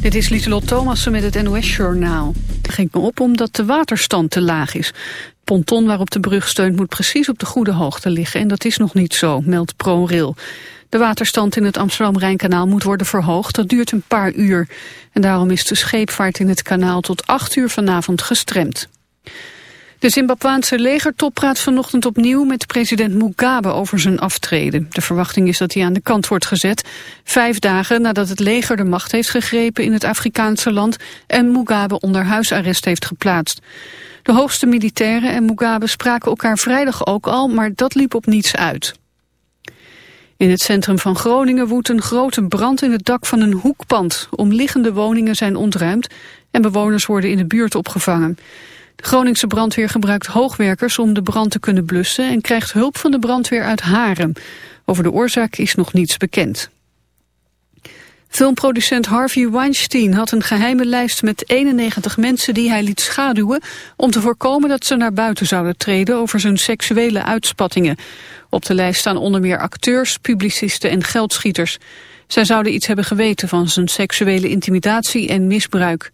Dit is Lieselot Thomassen met het NOS-journaal. Het ging me op omdat de waterstand te laag is. Het ponton waarop de brug steunt moet precies op de goede hoogte liggen... en dat is nog niet zo, meldt ProRail. De waterstand in het Amsterdam-Rijnkanaal moet worden verhoogd. Dat duurt een paar uur. En daarom is de scheepvaart in het kanaal tot acht uur vanavond gestremd. De Zimbabwaanse legertop praat vanochtend opnieuw met president Mugabe over zijn aftreden. De verwachting is dat hij aan de kant wordt gezet. Vijf dagen nadat het leger de macht heeft gegrepen in het Afrikaanse land en Mugabe onder huisarrest heeft geplaatst. De hoogste militairen en Mugabe spraken elkaar vrijdag ook al, maar dat liep op niets uit. In het centrum van Groningen woedt een grote brand in het dak van een hoekpand. Omliggende woningen zijn ontruimd en bewoners worden in de buurt opgevangen. De Groningse brandweer gebruikt hoogwerkers om de brand te kunnen blussen... en krijgt hulp van de brandweer uit Haren. Over de oorzaak is nog niets bekend. Filmproducent Harvey Weinstein had een geheime lijst met 91 mensen die hij liet schaduwen om te voorkomen dat ze naar buiten zouden treden over zijn seksuele uitspattingen. Op de lijst staan onder meer acteurs, publicisten en geldschieters. Zij zouden iets hebben geweten van zijn seksuele intimidatie en misbruik.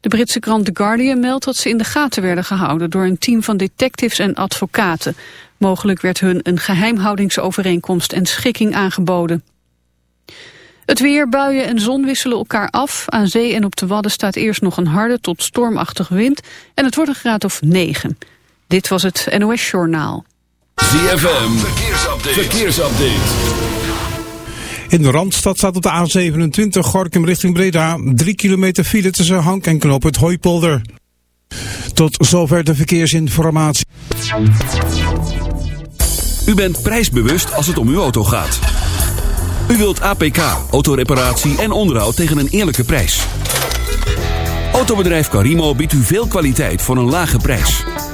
De Britse krant The Guardian meldt dat ze in de gaten werden gehouden door een team van detectives en advocaten. Mogelijk werd hun een geheimhoudingsovereenkomst en schikking aangeboden. Het weer, buien en zon wisselen elkaar af. Aan zee en op de Wadden staat eerst nog een harde tot stormachtige wind en het wordt een graad of 9. Dit was het NOS Journaal. ZFM, verkeersupdate. verkeersupdate. In de Randstad staat op de A27 Gorkum richting Breda 3 kilometer file tussen Hank en Knoop het Hooipolder. Tot zover de verkeersinformatie. U bent prijsbewust als het om uw auto gaat. U wilt APK, autoreparatie en onderhoud tegen een eerlijke prijs. Autobedrijf Carimo biedt u veel kwaliteit voor een lage prijs.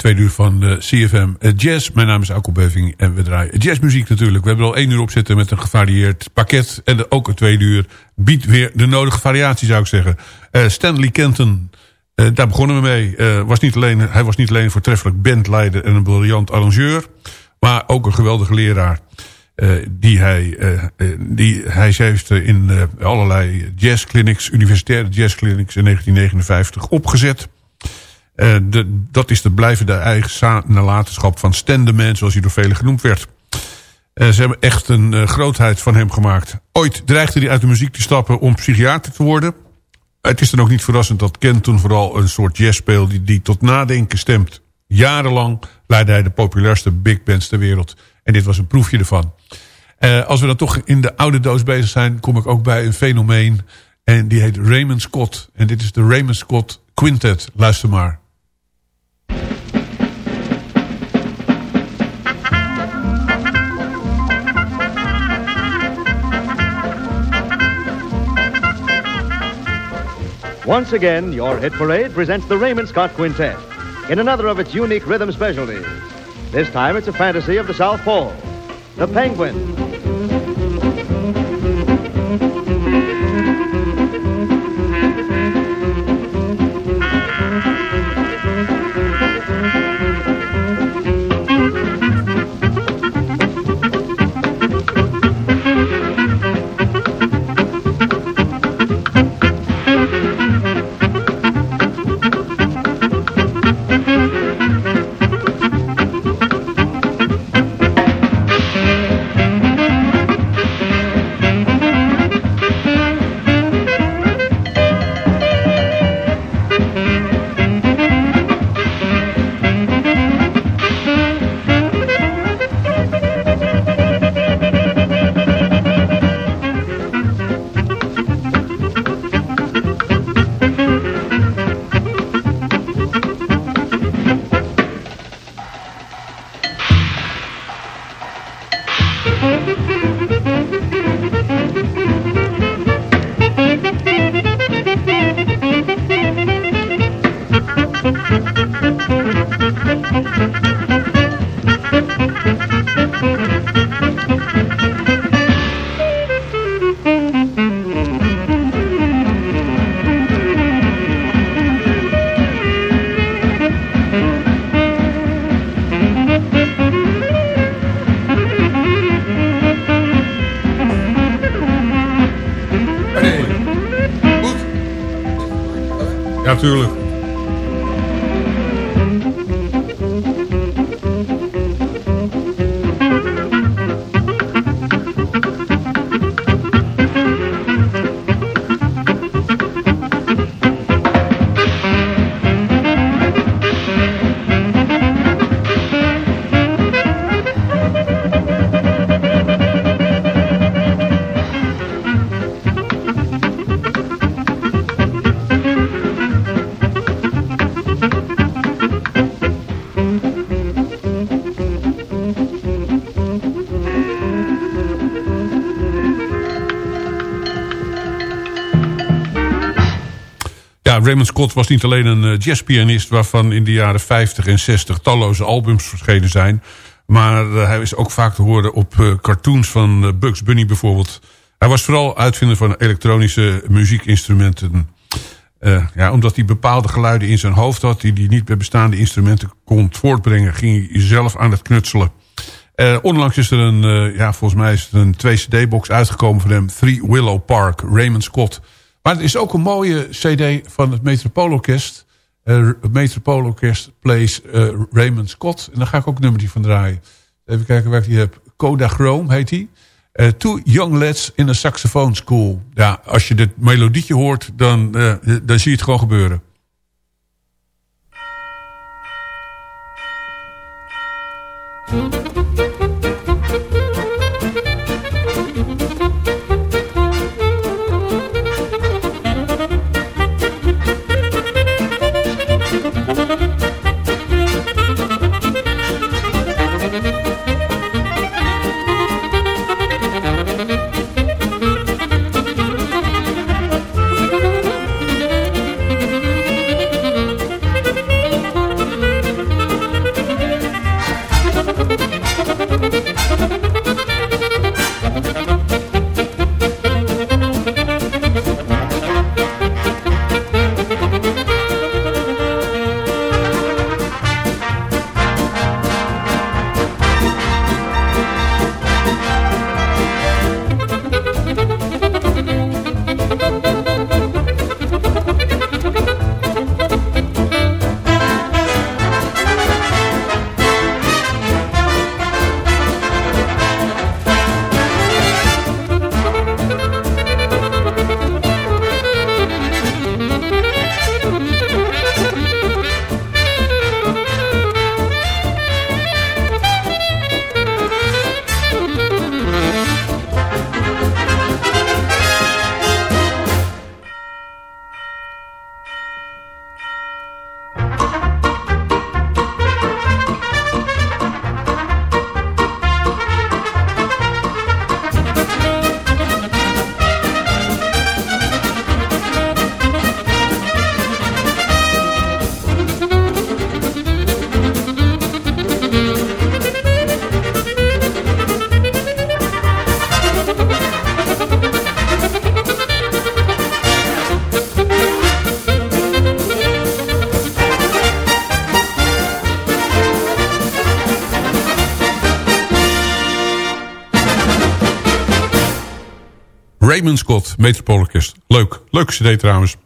Tweede uur van uh, CFM uh, Jazz. Mijn naam is Alko Beuving en we draaien jazzmuziek natuurlijk. We hebben er al één uur op zitten met een gevarieerd pakket. En ook een tweede uur biedt weer de nodige variatie zou ik zeggen. Uh, Stanley Kenton, daar begonnen we mee. was niet alleen, hij was niet alleen een voortreffelijk bandleider en een briljant arrangeur. Maar ook een geweldige leraar. die, hij, die hij heeft in allerlei jazzclinics, universitaire jazzclinics in 1959 opgezet... De, dat is de blijvende eigen nalatenschap van Stendeman, zoals hij door velen genoemd werd. Uh, ze hebben echt een uh, grootheid van hem gemaakt. Ooit dreigde hij uit de muziek te stappen om psychiater te worden. Het is dan ook niet verrassend dat Ken toen vooral een soort jazz speelde... die, die tot nadenken stemt. Jarenlang leidde hij de populairste big bands ter wereld. En dit was een proefje ervan. als we dan toch in de oude doos bezig zijn... kom ik ook bij een fenomeen. En die heet Raymond Scott. En dit is de Raymond Scott Quintet. Luister maar. Once again, your hit parade presents the Raymond Scott Quintet in another of its unique rhythm specialties. This time it's a fantasy of the South Pole, the Penguin. Raymond Scott was niet alleen een eh, jazzpianist... waarvan in de jaren 50 en 60 talloze albums verschenen zijn... maar eh, hij is ook vaak te horen op eh, cartoons van Bugs Bunny bijvoorbeeld. Hij was vooral uitvinder van elektronische muziekinstrumenten... Ja, omdat hij bepaalde geluiden in zijn hoofd had... die hij niet bij bestaande instrumenten kon voortbrengen... ging hij zelf aan het knutselen. Uh, onlangs is er een, uh, ja, volgens mij is er een 2-cd-box uitgekomen van hem... Three Willow Park, Raymond Scott... Maar het is ook een mooie cd van het Metropoolorkest. Uh, Metropoolorkest plays eh, Raymond Scott. En daar ga ik ook een nummertje van draaien. Even kijken waar ik die heb. Kodachrome heet die. Eh, Two Young Lads in a Saxophone School. Ja, als je dit melodietje hoort, dan, dan zie je het gewoon gebeuren. Raymond Scott. Leuk. Cd trouwens.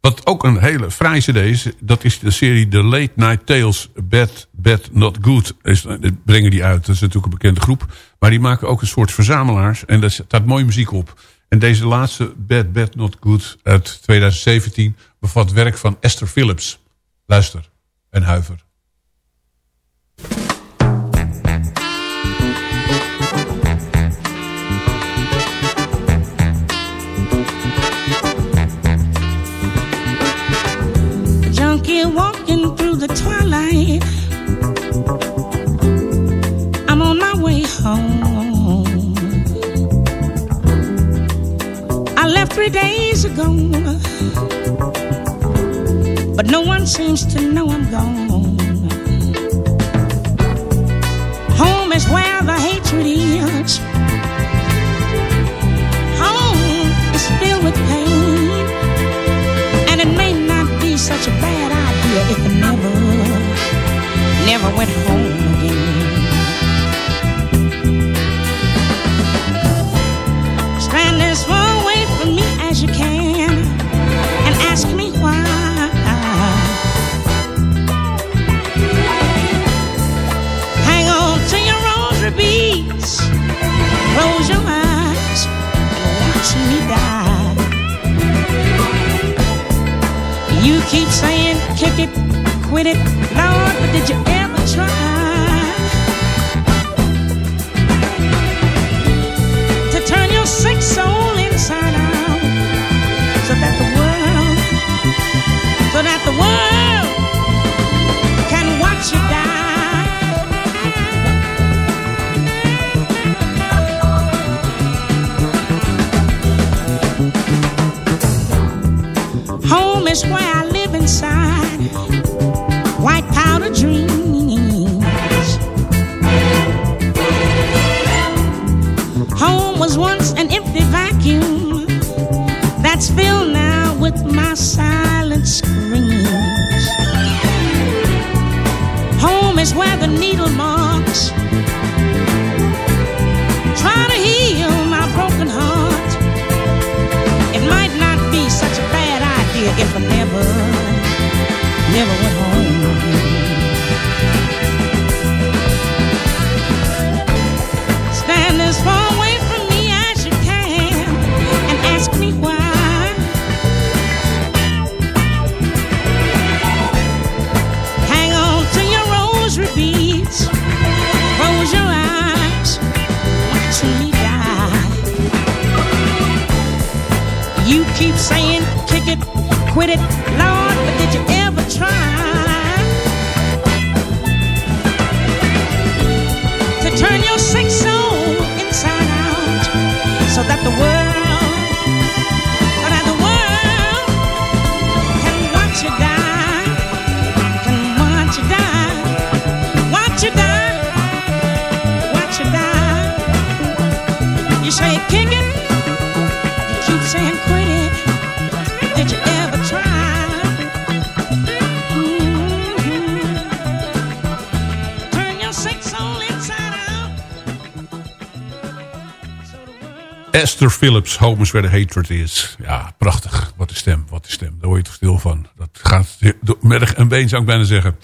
Wat ook een hele fraaie cd is, dat is de serie The Late Night Tales Bad, Bad, Not Good. Is, brengen die uit, dat is natuurlijk een bekende groep. Maar die maken ook een soort verzamelaars en daar staat mooie muziek op. En deze laatste, Bad, Bad, Not Good, uit 2017... bevat werk van Esther Phillips. Luister en huiver. Three days ago, but no one seems to know I'm gone. Home is where the hatred is. Home is filled with pain. And it may not be such a bad idea if I never, never went home saying it, quit it, Lord, but did you ever try to turn your sick soul inside out Home is where I live inside. White powder dreams. Home was once an empty vacuum that's filled now with my silent screams. Home is where the needle marks Never went home. Quit it, Lord, but did you ever try to turn your sick soul inside out so that the world, Esther Phillips, Home is where the hatred is. Ja, prachtig. Wat een stem, wat een stem. Daar word je toch stil van. Dat gaat merg en been, zou ik bijna zeggen.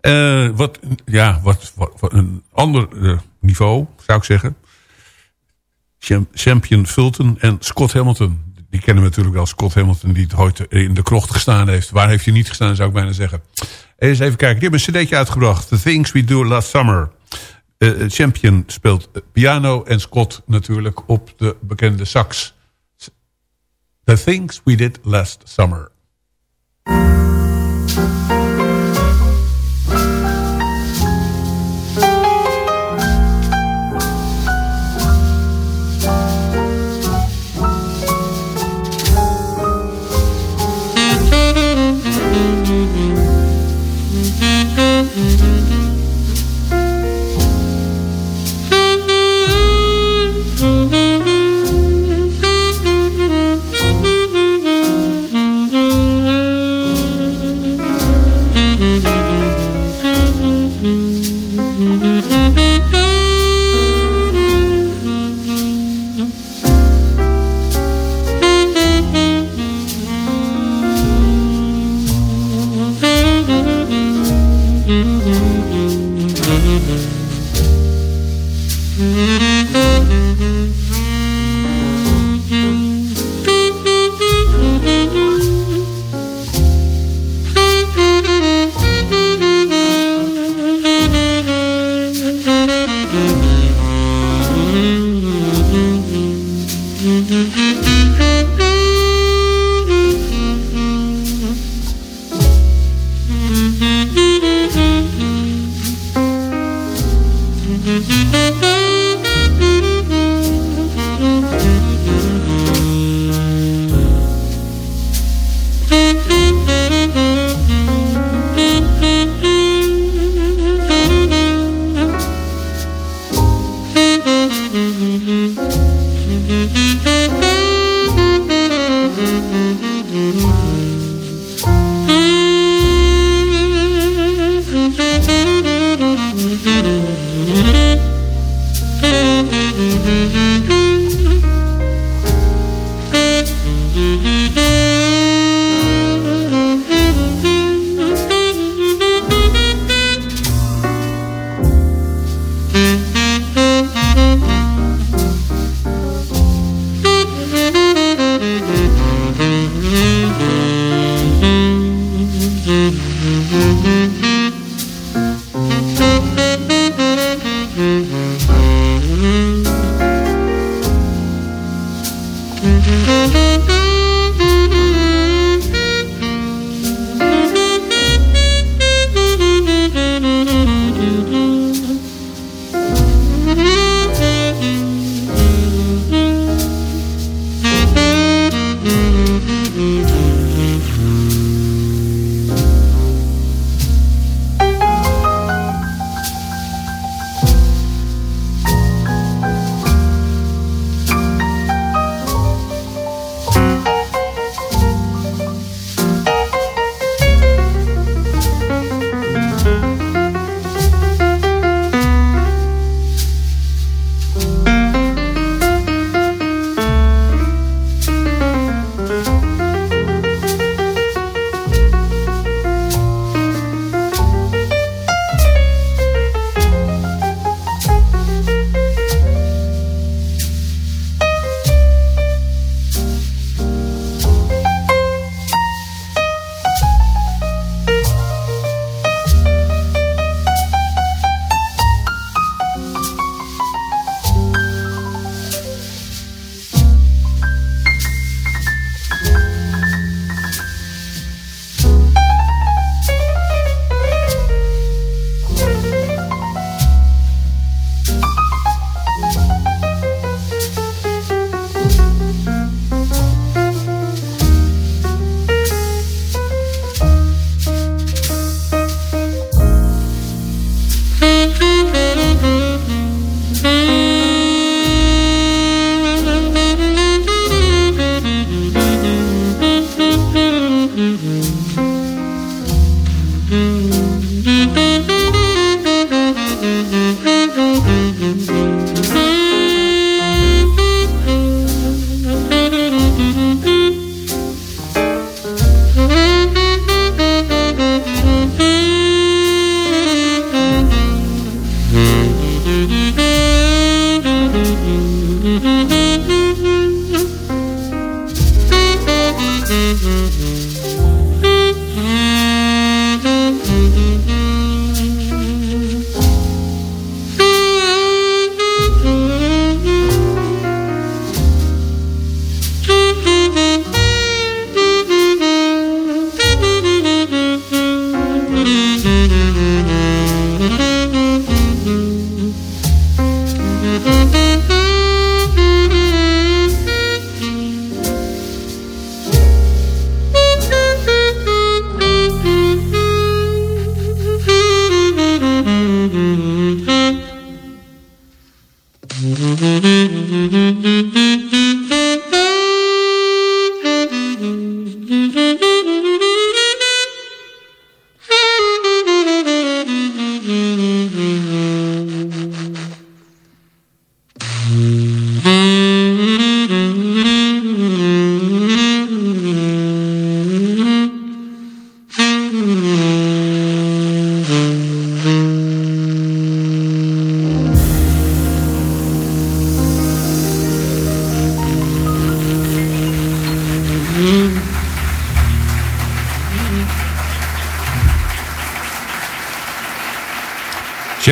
Eh, wat, ja, wat, wat, een ander eh, niveau, zou ik zeggen. Cham- Champion Fulton en Scott Hamilton. Die kennen we natuurlijk wel. Scott Hamilton, die het ooit in de krocht gestaan heeft. Waar heeft hij niet gestaan, zou ik bijna zeggen. Eens even kijken. Die hebben een cd'tje uitgebracht. The Things We Do Last Summer. Eh, Champion speelt eh, piano en Scott natuurlijk op de bekende sax. The Things We Did Last Summer.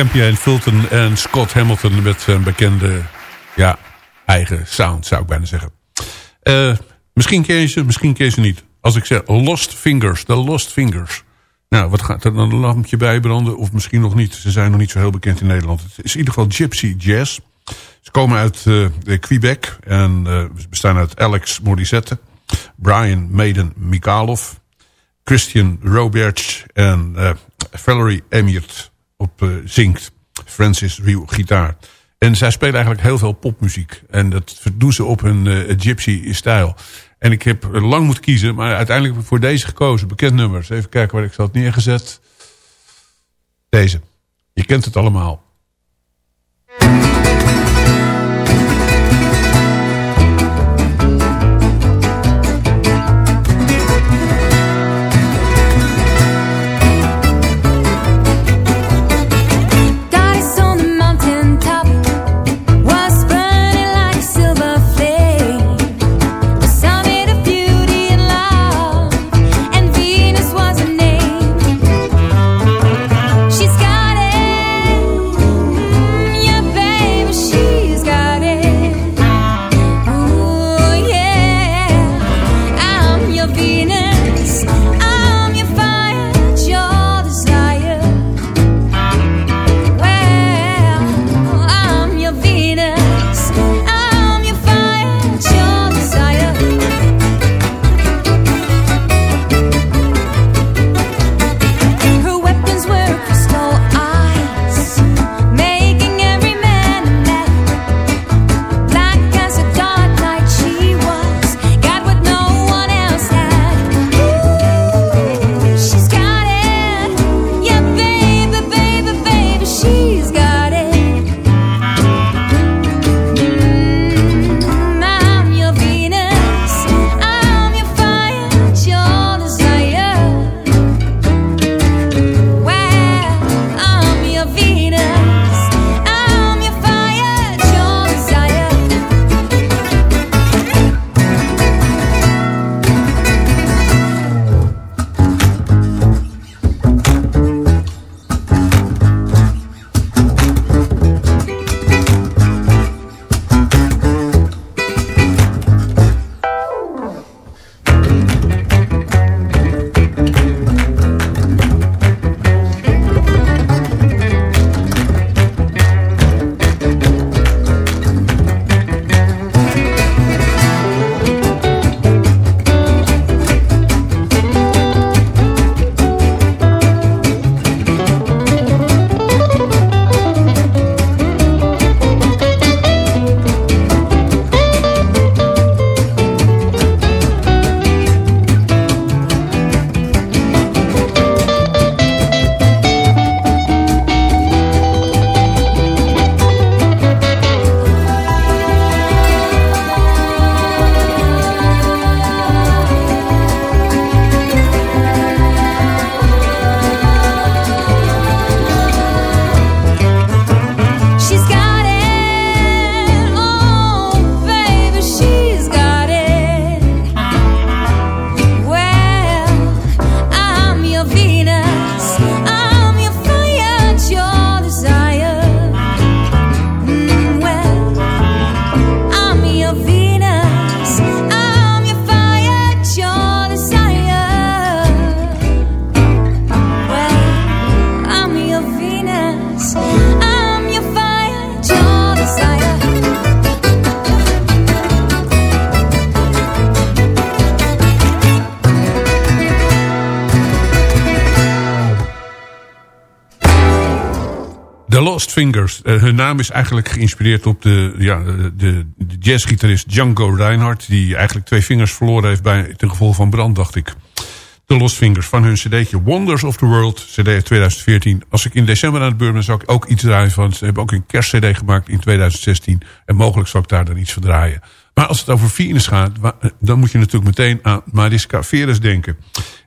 Champion Fulton en Scott Hamilton met zijn bekende ja, eigen sound, zou ik bijna zeggen. Eh, misschien ken je ze, misschien ken je ze niet. Als ik zeg Lost Fingers, de Lost Fingers. Nou, wat gaat er dan een lampje bij branden? Of misschien nog niet. Ze zijn nog niet zo heel bekend in Nederland. Het is in ieder geval Gypsy Jazz. Ze komen uit uh, Quebec en uh, bestaan uit Alex Morissette, Brian Maiden Mikhalov, Christian Roberts en Valerie Emiert op uh, zingt. Francis Riew gitaar. En zij spelen eigenlijk heel veel popmuziek. En dat doen ze op hun uh, gypsy stijl. En ik heb lang moeten kiezen, maar uiteindelijk voor deze gekozen. Bekend nummers. Even kijken waar ik ze had neergezet. Deze. Je kent het allemaal. Fingers. Eh, hun naam is eigenlijk geïnspireerd op de, ja, de, de jazzgitarist Django Reinhardt... die eigenlijk twee vingers verloren heeft bij, ten gevolge van brand, dacht ik. The Lost Fingers van hun cd'tje Wonders of the World, cd uit 2014. Als ik in december aan het beurt ben, ik ook iets draaien van... ze hebben ook een kerstcd gemaakt in 2016... en mogelijk zal ik daar dan iets van draaien. Maar als het over Venus gaat, eh, dan moet je natuurlijk meteen aan Mariska Veres denken.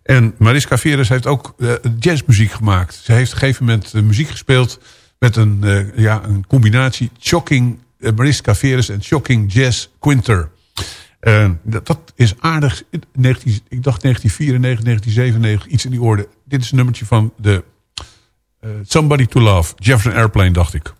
En Mariska Veres heeft ook eh, jazzmuziek gemaakt. Ze heeft op een gegeven moment eh, muziek gespeeld met een, eh, ja, een combinatie Shocking uh, Mariska en Shocking Jazz Quinter. Eh, dat, dat is aardig. 19, ik dacht 1994, 1997, iets in die orde. Dit is een nummertje van de Somebody to Love. Jefferson Airplane, dacht ik.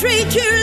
Treat you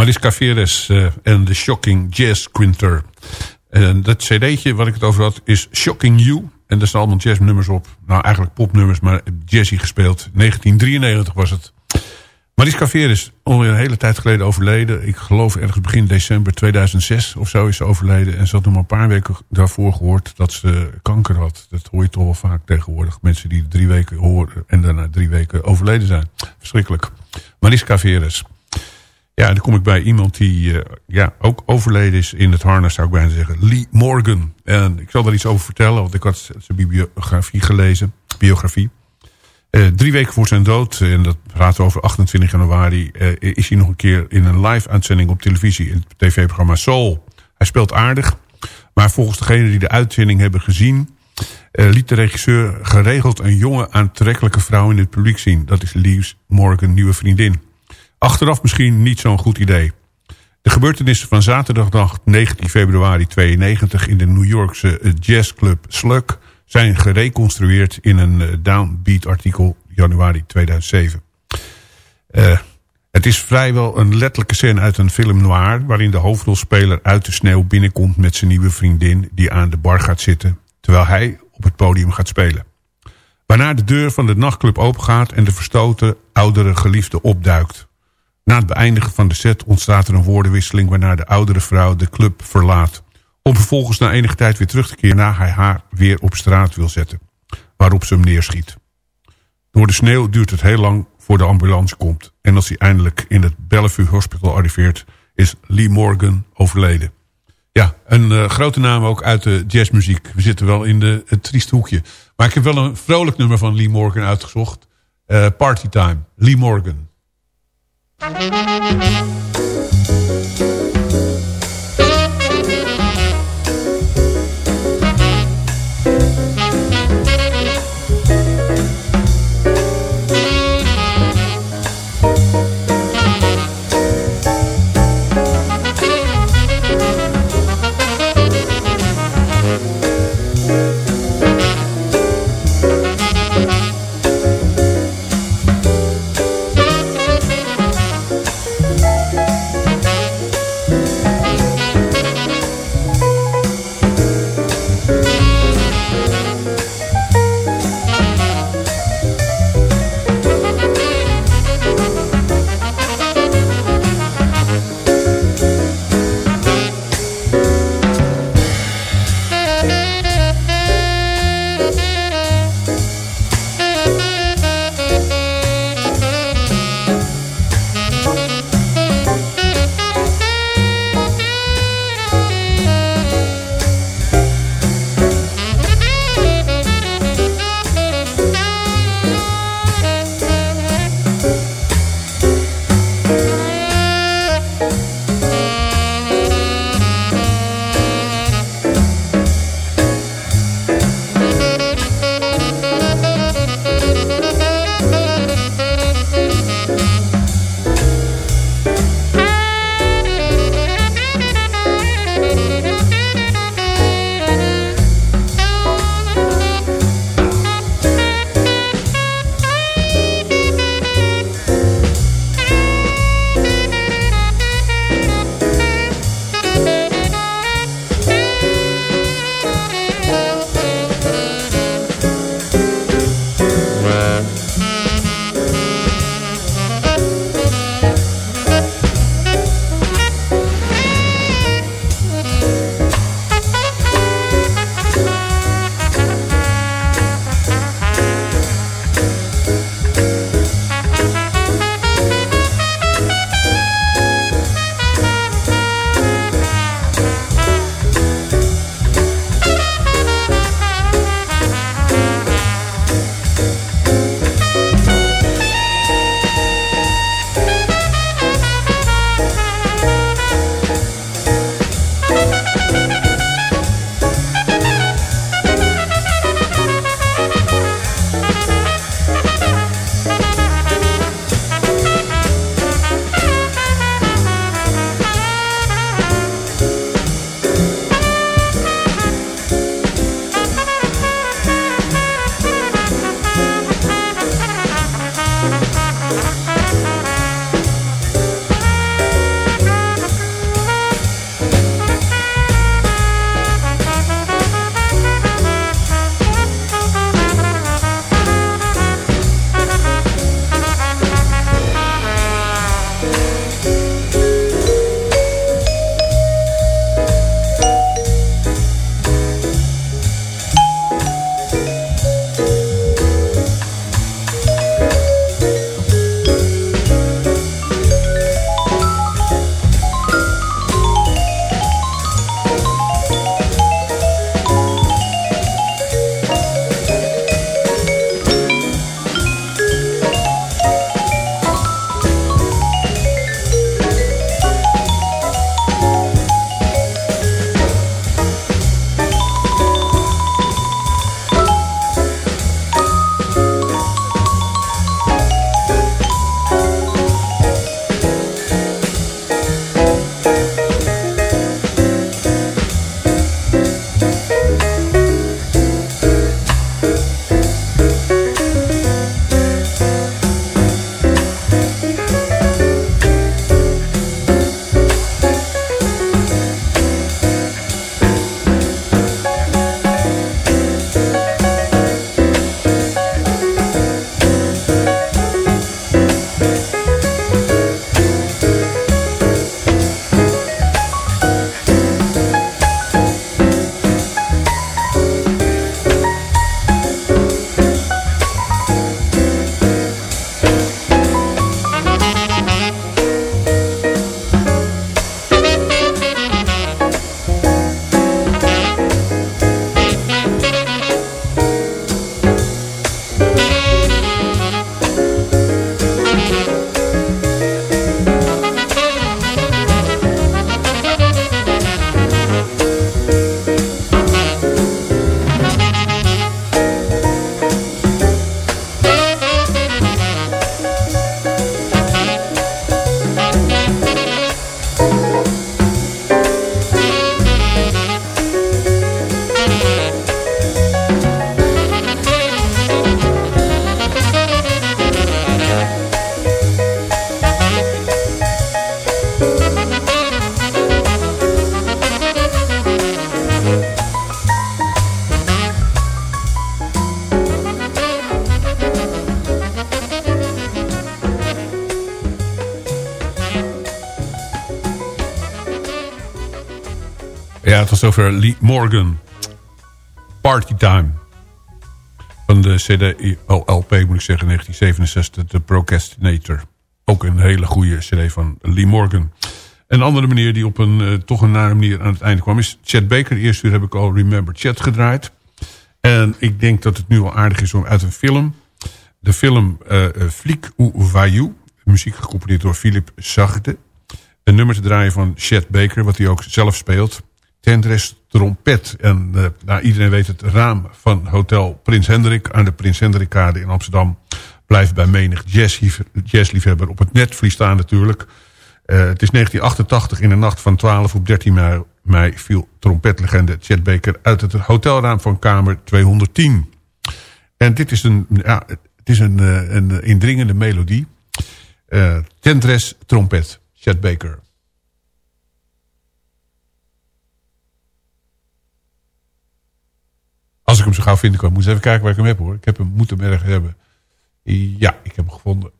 Mariska Veres eh, en de Shocking Jazz Quinter. En dat cd'tje wat ik het over had is Shocking You. En daar staan allemaal jazznummers op. Nou, eigenlijk popnummers, maar jazzy gespeeld. 1993 was het. Mariska Veres, alweer een hele tijd geleden overleden. Ik geloof ergens begin december 2006 of zo is ze overleden. En ze had nog maar een paar weken daarvoor gehoord dat ze kanker had. Dat hoor je toch wel vaak tegenwoordig. Mensen die drie weken horen en daarna drie weken overleden zijn. Verschrikkelijk. Mariska Veres. Ja, dan kom ik bij iemand die eh, ja, ook overleden is in het harnas, zou ik bijna zeggen. Lee Morgan. En ik zal daar iets over vertellen, want ik had zijn bibliografie gelezen. Biografie. Eh, drie weken voor zijn dood, en dat praten we over 28 januari... eh, is hij nog een keer in een live-uitzending op televisie... in het tv-programma Soul. Hij speelt aardig, maar volgens degenen die de uitzending hebben gezien... eh, liet de regisseur geregeld een jonge aantrekkelijke vrouw in het publiek zien. Dat is Lee Morgan, nieuwe vriendin. Achteraf misschien niet zo'n goed idee. De gebeurtenissen van zaterdagdag 19 februari 92 in de New Yorkse eh, jazzclub Slug zijn gereconstrueerd in een eh, downbeat artikel januari 2007. Eh, het is vrijwel een letterlijke scène uit een film noir... waarin de hoofdrolspeler uit de sneeuw binnenkomt met zijn nieuwe vriendin... die aan de bar gaat zitten... terwijl hij op het podium gaat spelen. Waarna de deur van de nachtclub opengaat en de verstoten oudere geliefde opduikt. Na het beëindigen van de set ontstaat er een woordenwisseling... waarna de oudere vrouw de club verlaat. Om vervolgens na enige tijd weer terug te keren... na hij haar weer op straat wil zetten. Waarop ze hem neerschiet. Door de sneeuw duurt het heel lang voor de ambulance komt. En als hij eindelijk in het Bellevue Hospital arriveert... is Lee Morgan overleden. Ja, een eh, grote naam ook uit de jazzmuziek. We zitten wel in de, het trieste hoekje. Maar ik heb wel een vrolijk nummer van Lee Morgan uitgezocht. Eh, Party Time, Lee Morgan. Thank zover Lee Morgan. Party Time. Van de CD, oh, LP moet ik zeggen, 1967, The Procrastinator. Ook een hele goede CD van Lee Morgan. Een andere manier die op een eh, toch een nare manier aan het einde kwam... is Chet Baker. De eerste uur heb ik al Remember Chet gedraaid. En ik denk dat het nu wel aardig is om uit een film... de film eh, Flic ou muziek gecomponeerd door Philip Sargde... een nummer te draaien van Chet Baker... wat hij ook zelf speelt. Tendres Trompet. En eh, nou, iedereen weet het raam van Hotel Prins Hendrik... aan de Prins Hendrikkade in Amsterdam... blijft bij menig jazzlief- jazzliefhebber op het netvlies staan natuurlijk... Eh, het is 1988 in de nacht van 12 op 13 mei, viel trompetlegende Chet Baker uit het hotelraam van kamer 210. En dit is een, ja, het is een, eh, een indringende melodie. Tendres trompet, Chet Baker. Als ik hem zo gauw vinden kan, moet eens even kijken waar ik hem heb hoor. Ik heb hem, moet hem ergens hebben. Ja, ik heb hem gevonden.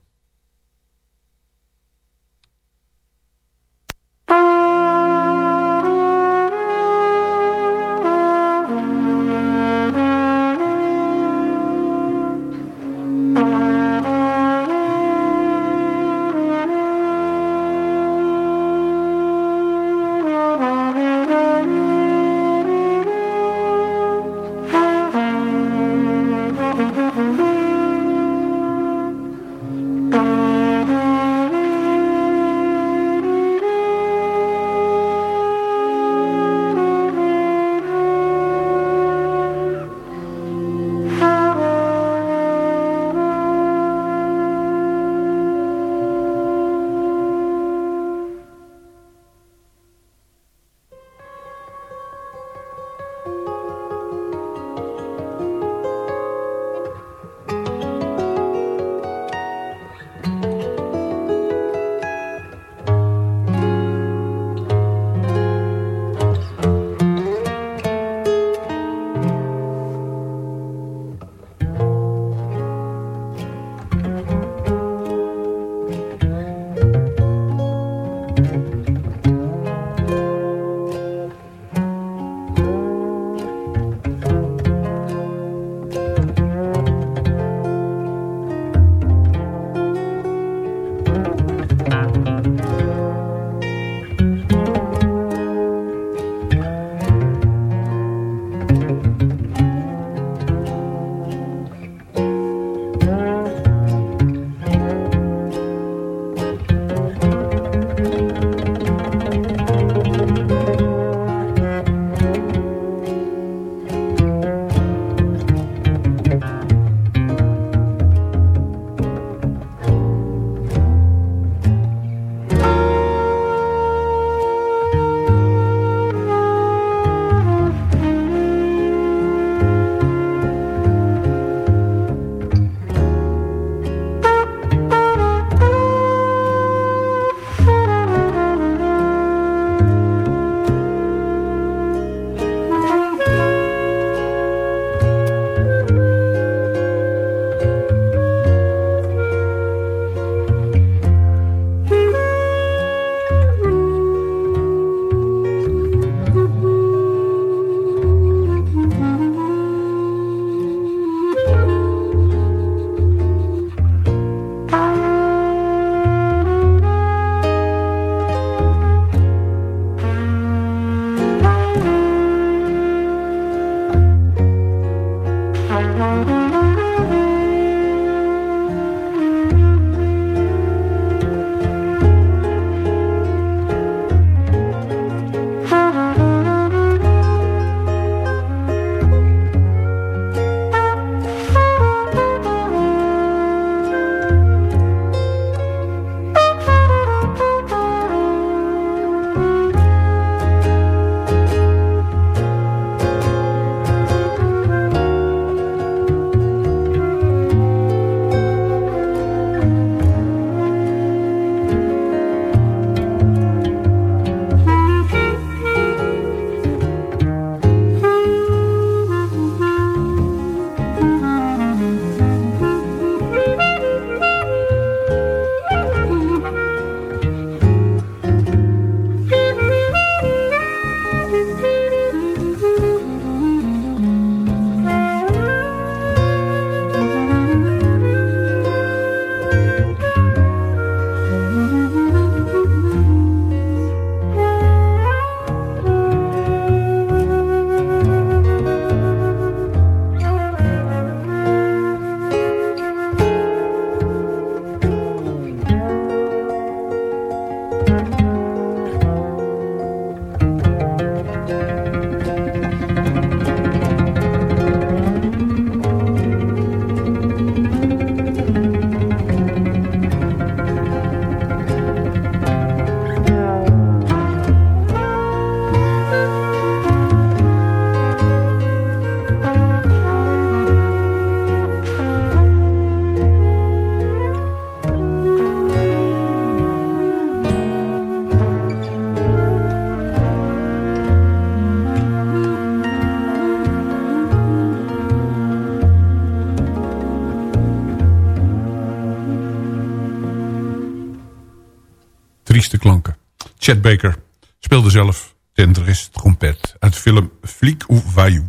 Chet Baker speelde zelf tenderist trompet uit de film Fliek ou.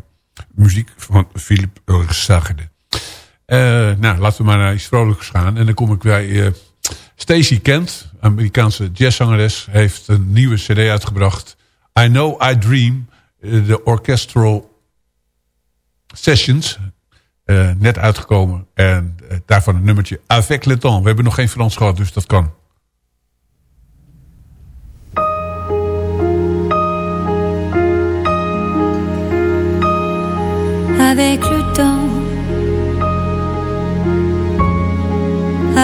Muziek van Philippe Sagede. Eh nou, laten we maar naar iets vrolijks gaan. En dan kom ik bij eh Stacey Kent, Amerikaanse jazzzangeres, heeft een nieuwe cd uitgebracht. I Know I Dream, eh, de Orchestral Sessions. Net uitgekomen. En daarvan een nummertje Avec le temps. We hebben nog geen Frans gehad, dus dat kan. Avec le temps.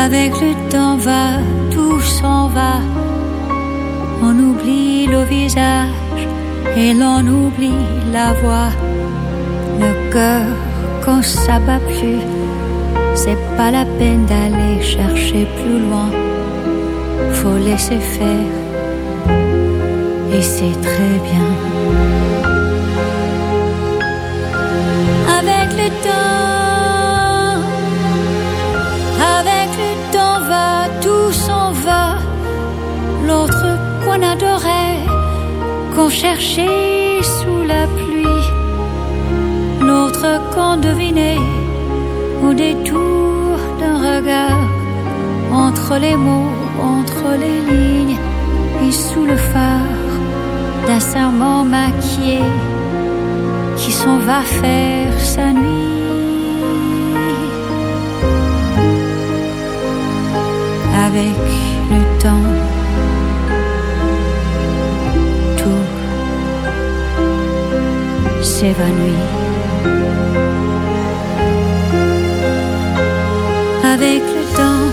Avec le temps va, tout s'en va. On oublie le visage et l'on oublie la voix. Le cœur, quand ça bat plus, c'est pas la peine d'aller chercher plus loin. Faut laisser faire, et c'est très bien. Avec le temps va, tout s'en va. L'autre qu'on adorait, qu'on cherchait sous la pluie. L'autre qu'on devinait au détour d'un regard. Entre les mots, entre les lignes et sous le phare d'un serment maquillé qui s'en va faire sa nuit avec le temps. Tout s'évanouit avec le temps.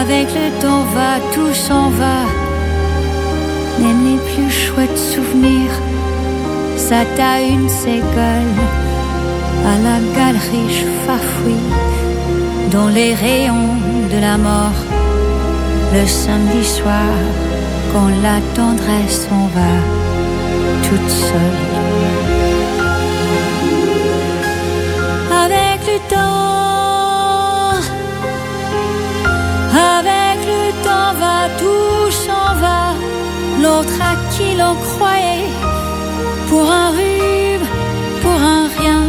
Avec le temps va, tout s'en va même les plus chouettes souvenirs à une ségole à la galerie fafouille dans les rayons de la mort. Le samedi soir quand la tendresse s'en va toute seule. Avec le temps avec le temps va tout s'en va l'autre à qui l'on croyait pour un rhume, pour un rien,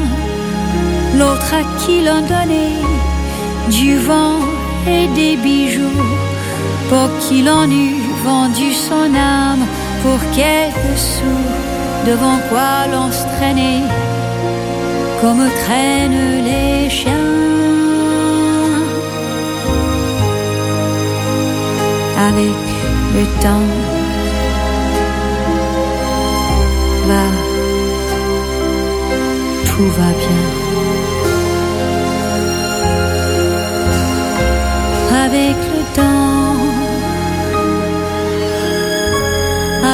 l'autre à qui l'on donnait du vent et des bijoux, pour qui l'on eût vendu son âme pour quelques sous, devant quoi l'on se traînait comme traînent les chiens. Avec le temps tout va bien. Avec le temps,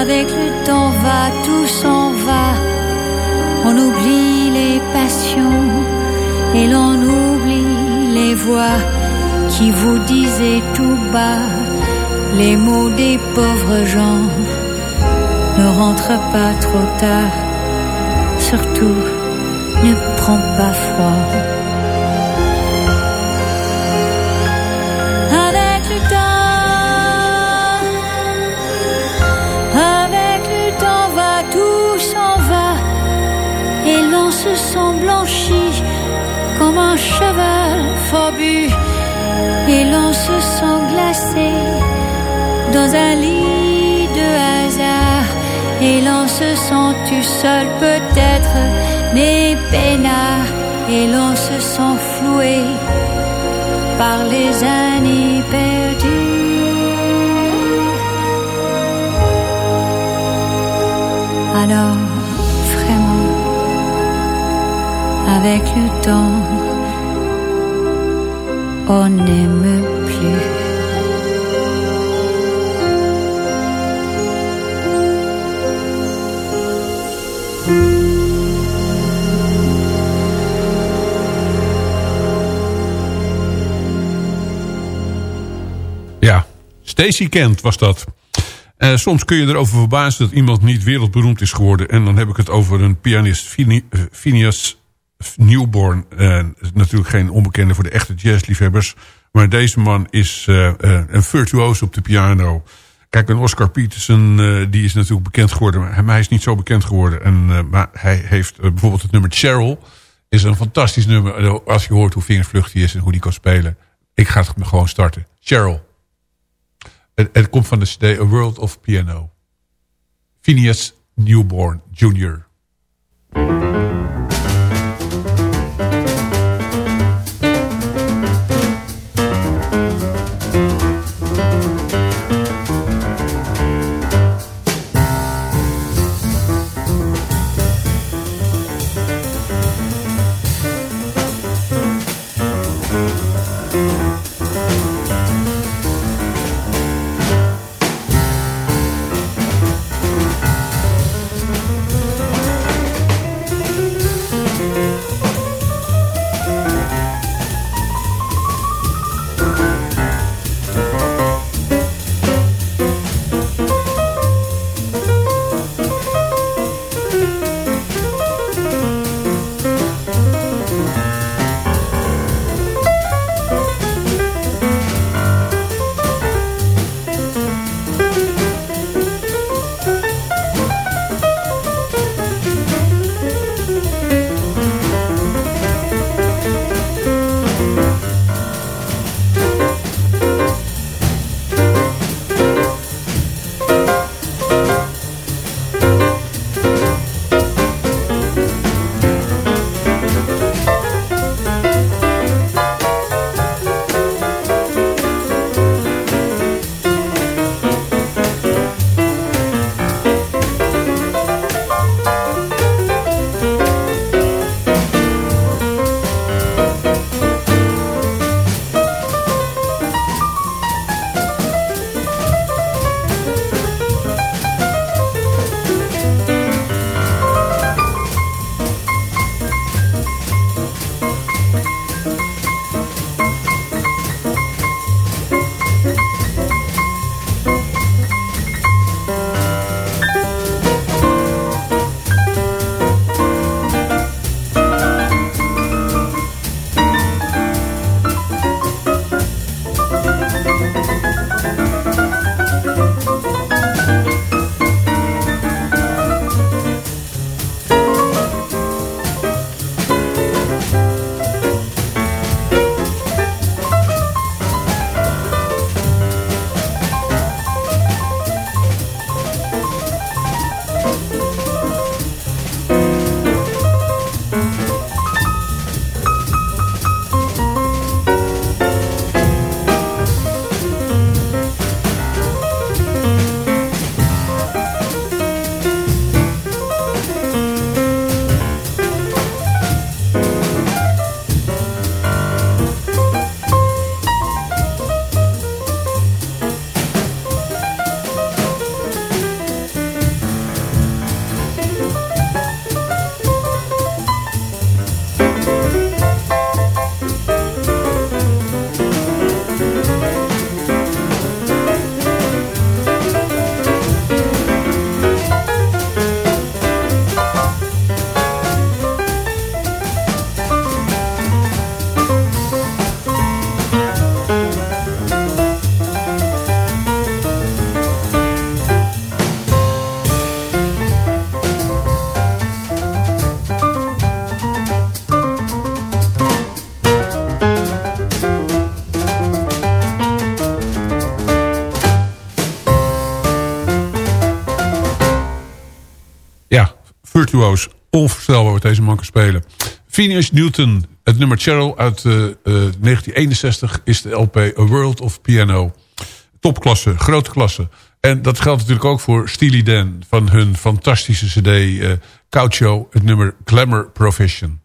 avec le temps va, tout s'en va. On oublie les passions et l'on oublie les voix qui vous disaient tout bas les mots des pauvres gens ne rentre pas trop tard. Surtout, ne prends pas froid. Avec le temps, avec le temps va, tout s'en va. Et l'on se sent blanchi comme un cheval forbu. Et l'on se sent glacé dans un lit et l'on se sent tout seul peut-être, mais peinard, et l'on se sent floué par les années perdues. Alors, vraiment, avec le temps, on n'aime plus. Ja, Stacey Kent was dat. Eh, soms kun je erover verbazen dat iemand niet wereldberoemd is geworden. En dan heb ik het over een pianist, eh, Phineas Newborn. Eh, natuurlijk geen onbekende voor de echte jazzliefhebbers. Maar deze man is een virtuoos op de piano. Kijk, een Oscar Peterson, die is natuurlijk bekend geworden. Maar hij- is niet zo bekend geworden. En, maar hij heeft bijvoorbeeld het nummer Cheryl. Is een fantastisch nummer. Als je hoort hoe vingervluchtig hij is en hoe die kan spelen. Ik ga het gewoon starten. Cheryl. Het, komt van de CD A World of Piano. Phineas Newborn Jr. Onvoorstelbaar wat deze man kan spelen. Phineas Newton, het nummer Cheryl uit eh, eh, 1961 is de LP A World of Piano. Topklasse, grote klasse. En dat geldt natuurlijk ook voor Steely Dan van hun fantastische cd eh Caucho, het nummer Glamour Profession.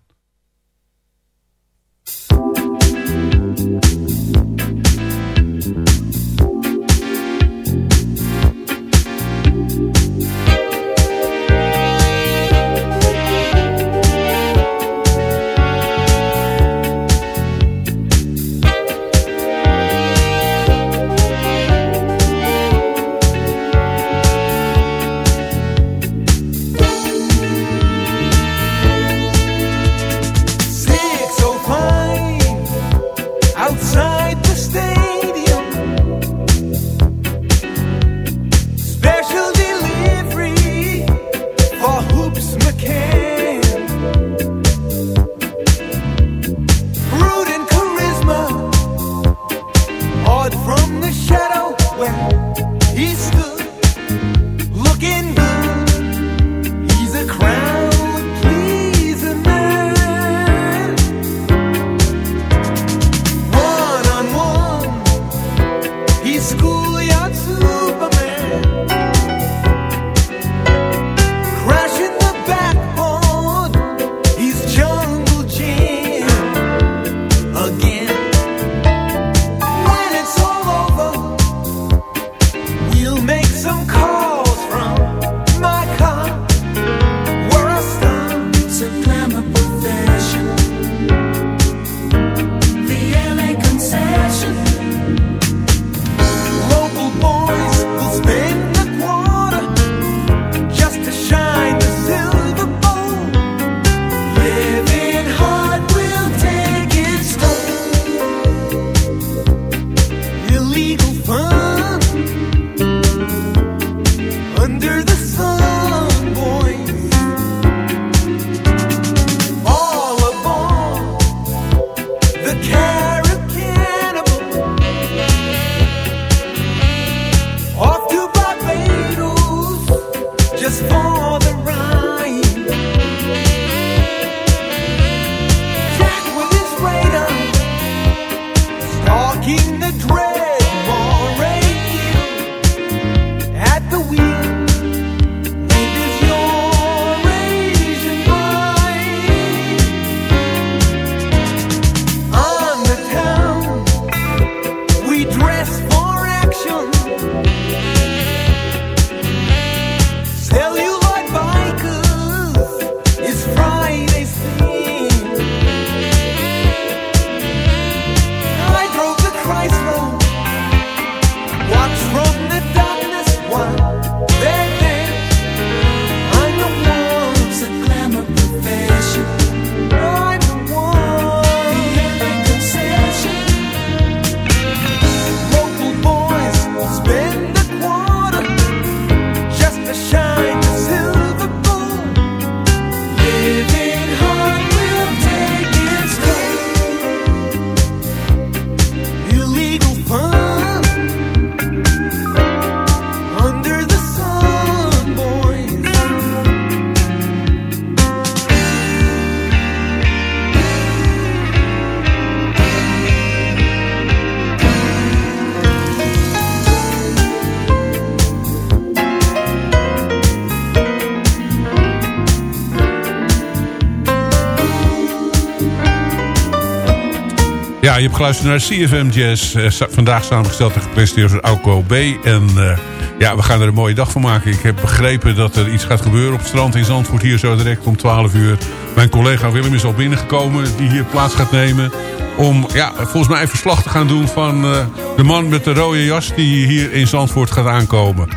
Je hebt geluisterd naar CFM Jazz. eh, vandaag samengesteld en gepresenteerd door Auko B. En eh, ja, we gaan er een mooie dag van maken. Ik heb begrepen dat er iets gaat gebeuren op het strand in Zandvoort. Hier zo direct om 12 uur. Mijn collega Willem is al binnengekomen. Die hier plaats gaat nemen. Om ja, volgens mij even verslag te gaan doen van eh, de man met de rode jas. Die hier in Zandvoort gaat aankomen.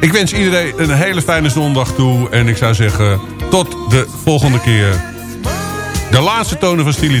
Ik wens iedereen een hele fijne zondag toe. En ik zou zeggen, tot de volgende keer. De laatste tonen van Steely